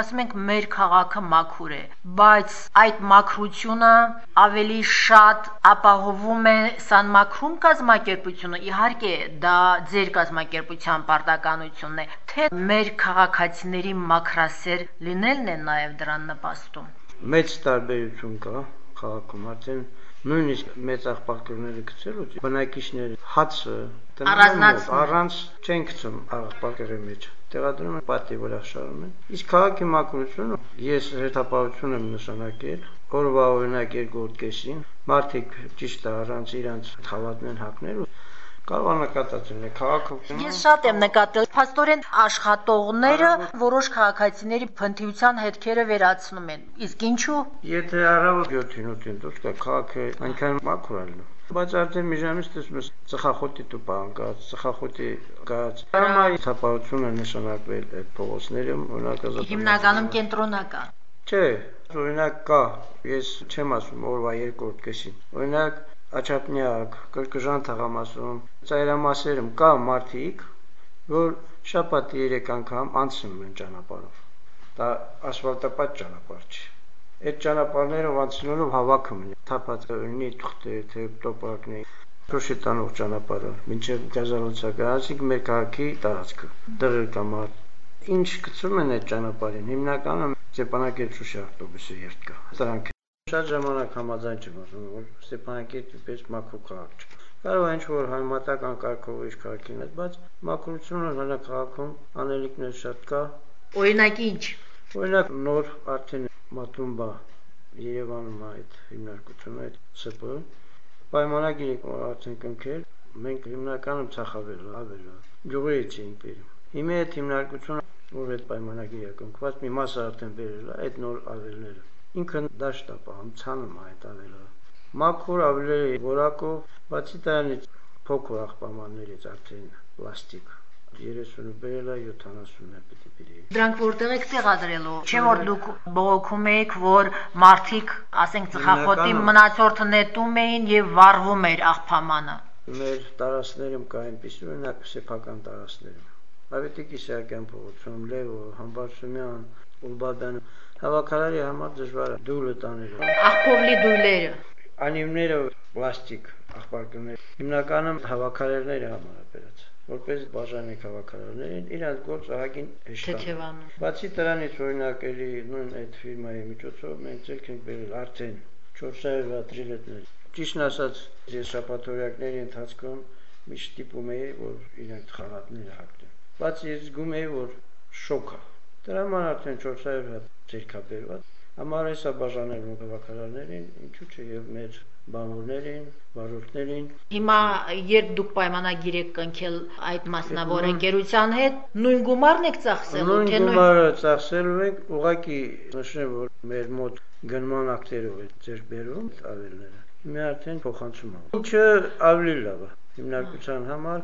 Ասում ենք մեր քաղաքը մաքուր է, բայց այդ մաքրությունը ավելի շատ ապահովում է սանմաքրում կազմակերպությունը։ Իհարկե, դա ձեր կազմակերպության պարտականությունն է, թե մեր քաղաքացիների մաքրասեր լինելն է նաև դրան նպաստում։ Մեծ տարբերություն կա քաղաքում, արդեն նույնիսկ մեծ աղբակերները գցելուց բնակիչները հացը առանց չեն գցում աղբակերի մեջ տեղադրում են պատի վրա շարում են իսկ քաղաքի մակրությունը ես հերթապահություն եմ նշանակել օրվա օրինակ երկու կեսին մարդիկ ճիշտ է առանց իրանց խավատն հակնել կարող նկատածել է քաղաքում Ես շատ եմ նկատել փաստորեն աշխատողները որոշ քաղաքացիների փնթիության հետքերը վերացնում են իսկ ինչու եթե առավոտ 7-ին 8-ին դուրս գա քաղաքը այնքան մաքուր է լինում բայց արդեն մի ժամից տեսնում ես ծխախոտի տուպան կաց, ծխախոտի կաց։ Համայի թափահությունը նշանակվել այդ փողոցներում, օրինակ ազատ։ Հիմնականում կենտրոնական։ Չէ, օրինակ կա, ես չեմ ասում օրվա երկրորդ կեսին։ Օրինակ Աչափնյակ, Կրկժան թաղամասում, ծայրամասերում կա մարդիկ, որ շաբաթի 3 անգամ անցնում են ճանապարհով։ Դա ասֆալտապատ ճանապարհ չի այդ ճանապարհներով անցնելով հավաքում թափած լինի թուղթեր, թե տոպակներ, Շոշի տանող ճանապարհը, մինչև գազալոցակը, ասիկ մեր քաղաքի տարածքը, դրել կամար։ Ինչ գցում են այդ ճանապարհին, հիմնականում Ստեփանակերտ Շոշի ավտոբուսը երթ կա։ Դրանք շատ ժամանակ համաձայն չեմ ասում, որ Ստեփանակերտի պես մաքուր քաղաք չէ։ Կարող է ինչ-որ համատական կարգով իր քաղաքին հետ, բայց մաքրությունը հնա քաղաքում անելիքներ շատ կա։ Օրինակ ինչ։ Օրինակ նոր արդեն Մատումբա Երևանում այդ հիմնարկությունը այդ ՍՊ պայմանագիր արդեն կնքել մենք հիմնականում ցախավել ավելը գյուղերից էինք բերում հիմա այդ հիմնարկությունը որ այդ պայմանագիրը կնքված մի մասը արդեն բերել է այդ նոր ավելները ինքը դաշտ է պահում ցանում այդ ավելը մաքուր ավելերը որակով բացի դրանից փոքր աղբամաններից արդեն պլաստիկ 30-ը բերել է 70-ը պիտի բերի։ Դրանք որտեղ եք տեղադրելու։ Չէ որ դուք բողոքում եք, որ մարդիկ, ասենք, ծխախոտի մնացորդը նետում էին եւ վառվում էր աղբամանը։ Մեր տարածքներում կա այնպիսի օրինակ սեփական տարածքներում։ Ավետիք Իսահակյան փողոցում, Լևո, Համբարձումյան, Ուլբաբյան հավաքարարի համար դժվար է դուլը տանել։ Աղբովլի դույլերը։ Անիմները պլաստիկ աղբարկներ։ Հիմնականում հավաքարերները համար է բերած որպես բաժանի քաղաքարարներին իրանց գործ ահագին հեշտանում։ Բացի դրանից օրինակ էլի նույն այդ ֆիրմայի միջոցով մենք ցելք ենք բերել արդեն 400 տրիլետներ։ Ճիշտն ասած, ես շապատորյակների ընթացքում միշտ ստիպում էի, որ իրանք խաղատները հագնեն։ Բայց ես զգում էի, որ շոկ է։ Դրա համար արդեն 400 հատ ցելքա բերված։ Համար էսա բաժանել քաղաքարարներին, ինչու՞ չէ եւ մեր բանվորներին, վարորդներին։ Հիմա երբ դուք պայմանագիր եք կնքել այդ մասնավոր ընկերության հետ, նույն գումարն եք ծախսելու, թե նույն գումարը ծախսելու ենք, ուղղակի նշեմ, որ մեր մոտ գնման ակտերով է ձեր բերում ավելները։ Հիմա արդեն փոխանցում եմ։ Ինչը ավելի լավ է հիմնարկության համար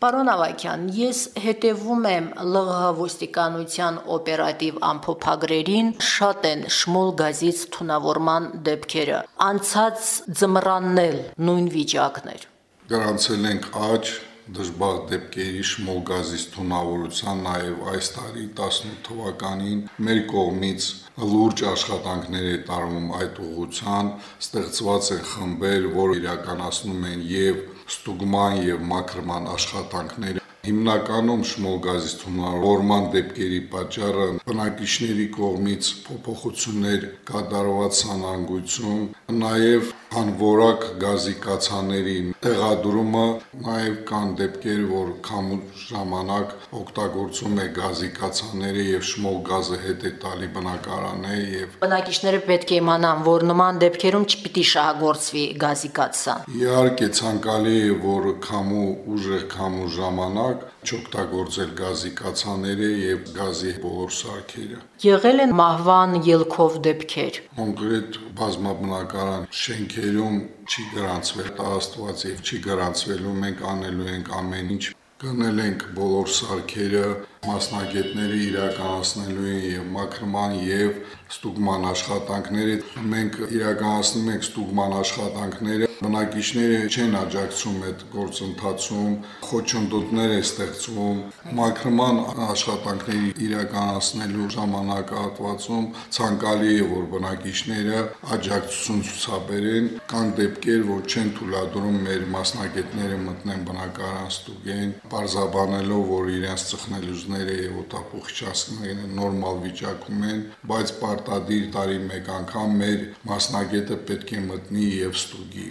Պարոն Ավակյան, ես հետևում եմ ԼՂՀ ոստիկանության օպերատիվ ամփոփագրերին, շատ են շմոլ գազից թունավորման դեպքերը։ Անցած ձմռաննել նույն վիճակներ։ Գրանցել ենք աճ դժբախ դեպքերի շմոլ գազից թունավորության նաև այս տարի 18 թվականին մեր կողմից լուրջ աշխատանքներ է տարվում այդ ուղղության, ստեղծված են խմբեր, որ իրականացնում են եւ ստուգման եւ մաքրման աշխատանքները Հիմնականում շմոլ գազի թունավորման դեպքերի պատճառը բնակիչների կողմից փոփոխություններ կատարված սանանգույցում, նաև անորակ գազի կացաների տեղադրումը, նաև կան դեպքեր, որ քամու ժամանակ օգտագործում է գազի կացաները եւ շմոլ գազը հետ է տալի բնակարանը եւ Բնակիչները պետք է իմանան, որ նման դեպքերում չպիտի շահագործվի գազի կացան։ Իհարկե ցանկալի է, որ քամու ուժեղ քամու ժամանակ չօգտագործել գազի կացաները եւ գազի բոլոր սարքերը։ Եղել են մահվան ելքով դեպքեր։ Կոնկրետ բազմաբնակարան շենքերում չի գրանցվել տա Աստված եւ չի գրանցվելու մենք անելու ենք ամեն ինչ գնել ենք բոլոր սարքերը մասնագետները իրականացնելու են եւ մաքրման եւ ստուգման աշխատանքները մենք իրականացնում ենք ստուգման աշխատանքները բնակիչները չեն աջակցում այդ գործընթացում խոչընդոտներ է ստեղծվում մաքրման աշխատանքների իրականացնելու ժամանակահատվածում ցանկալի է որ բնակիչները աջակցություն ցուցաբերեն կան դեպքեր որ չեն թույլատրում մեր մասնագետները մտնեն բնակարան ստուգեն պարզաբանելով որ իրենց ծխնելուզները եւ օտապուխճասները նորմալ վիճակում են բայց պարտադիր տարի մեկ անգամ մեր մասնագետը պետք է մտնի եւ ստուգի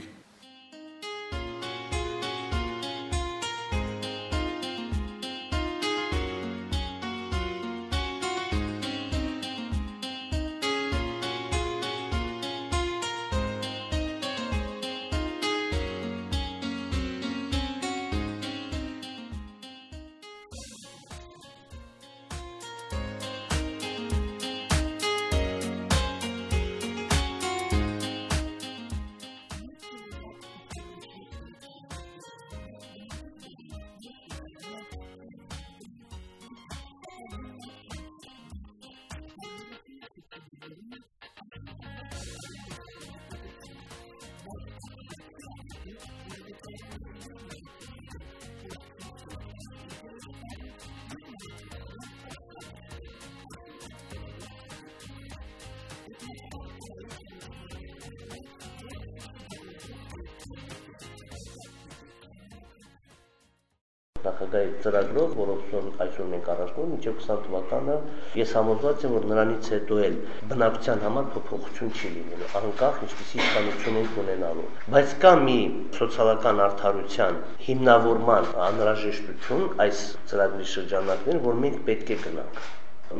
նախագահի ծրագրով, որով այսօր մենք առաջնում մինչև 20 թվականը, ես համոզված եմ, որ նրանից հետո էլ բնակության համար փոփոխություն չի լինելու, անկախ ինչպիսի իշխանություն ենք ունենալու։ Բայց կա մի սոցիալական արդարության հիմնավորման անհրաժեշտություն այս ծրագրի շրջանակներում, որ մենք պետք է գնանք։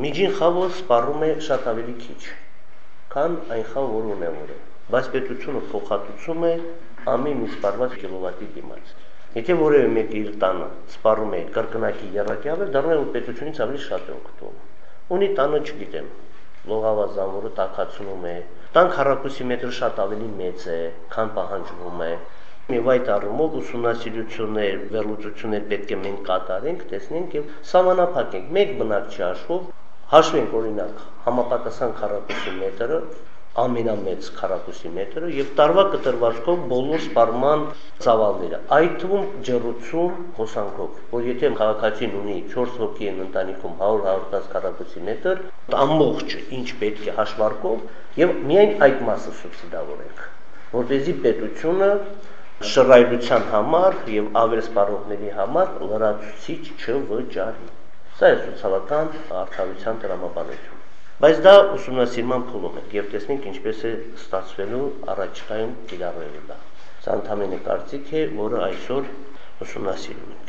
Միջին խավը սպառում է շատ ավելի քիչ, քան այն խավ, որ ունևոր է։ Բայց պետությունը փոխհատուցում է ամեն մի սպառված կիլովատի դիմաց։ Եթե որևէ մեկը իր տանը սպառում է կրկնակի երակյալ, դառնում է պետությունից ավելի շատ է օգտվում։ Ունի տանը, չգիտեմ, լողավազան, որը տակացնում է, տան քառակուսի մետրը շատ ավելի մեծ է, քան պահանջվում է։ Եվ այդ առումով ուսումնասիրություններ, վերլուծություններ պետք է մենք կատարենք, տեսնենք եւ սահմանափակենք մեկ բնակչի հաշվով հաշվենք օրինակ համապատասխան քառակուսի մետրը ամենամեծ քառակուսի մետրը եւ տարվա կտրվածքով բոլոր սպառման ծավալները այդ թվում ջերուցում հոսանքով որ եթե քաղաքացին ունի 4 հոգի են ընտանիքում 100-110 քառակուսի մետր ամբողջը ինչ պետք է հաշվարկով եւ միայն այդ մասը սուբսիդավորենք որպեսզի պետությունը շռայլության համար եւ ավել սպառողների համար լրացուցիչ չվճարի սա է սոցիալական արդարության տրամաբանություն Բայց դա ուսումնասիրման փուլում է եւ տեսնենք ինչպես է ստացվելու առաջիկայում կիրառվելու դա։ Սա ընդհանրապես կարծիք է, որը այսօր ուսումնասիրում ենք։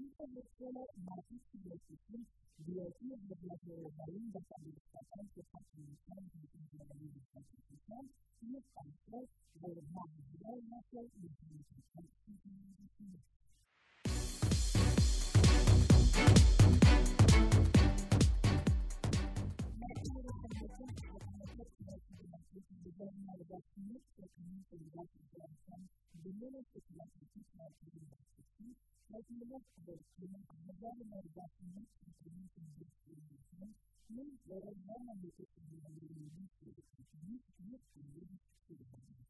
Internationale Marketing ሊወጡ በግላተሮባይን በሳቢሊታታን ተሳስሚታን ሚዛናዊታን ይፋቸው በማህበራዊ ናቸው ኢንፎርሜሽን Thank you. this is a very matter about most questions for the doctor to understand the minute this is actually teaching us to do this to see as in the next verse we have a very matter about most questions for the doctor to understand means that a man is a man who is a man who is a man who is a man who is a man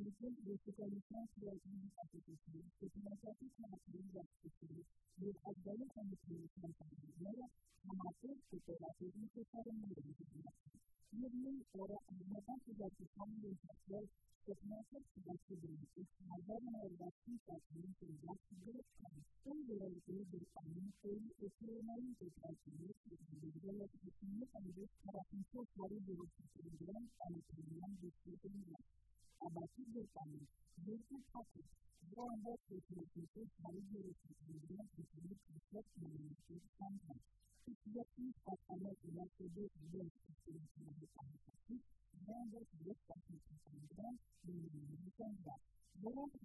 Comisión de Especialistas de las Mismas Actitudes, que se nos hace a las mismas actitudes, de ayudar a las mismas actitudes, a hacer que todas las mismas actitudes, y bien, ahora, además, antes de que se han de hacer, pues más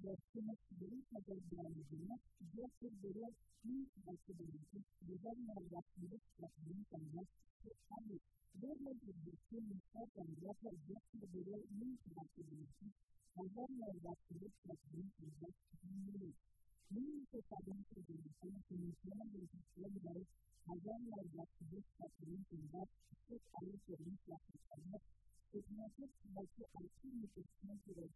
personas de esta personalidad gracias a Dios sí las que merecen llevar una relación la comunidad más estable ver la introducción en esta gracias gracias a Dios nunca las que merecen salvar la relación la comunidad más estable Muchos talentos de personas que mencionan de sus celulares hallan la relación la comunidad más estable la comunidad Значит, больше активности смысла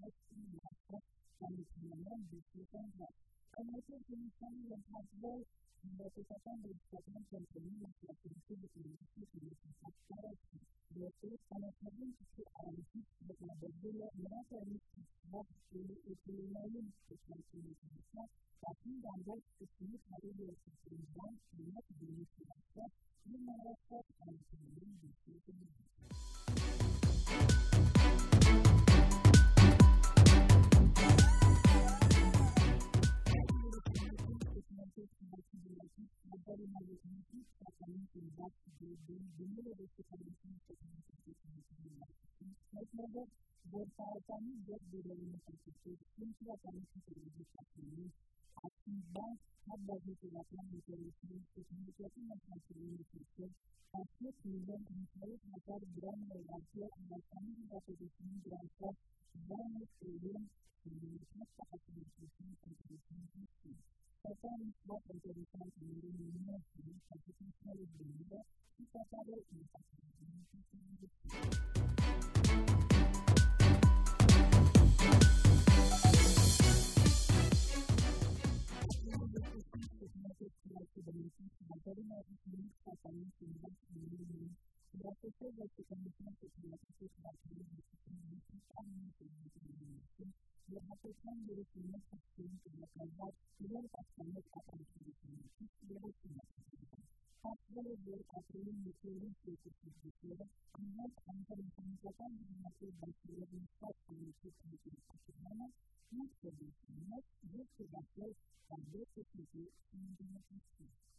Thank you. sesini quero mais que principalmente o impacto de número de especialistas que a gente tem que Mas logo, vou falar nos dois a do futuro, principalmente os Estados Unidos, que a base de relação dos governos que a gente tem fazer transferência de pessoas, a pesquisa de um fazer, a qual grande que da família da produção de relação, grande experiência, e a gente está fazendo isso, e a gente está fazendo isso, performing weapons of offense in the ministry of the people of Geneva, he felt that it was a Gracias. ve hafiften gerektiğini sattığım kaynaklar birer başkanlık kapatılmış yere sunmaktadır. Farklı ve katılım yüklerin çözümlükleri anlat ankarasını zaten bilmesi başlığının sattığını çözümlükleri kutlamamız ilk çözümlükler ve sebepler ve çözümlükleri sunduğunu istiyor.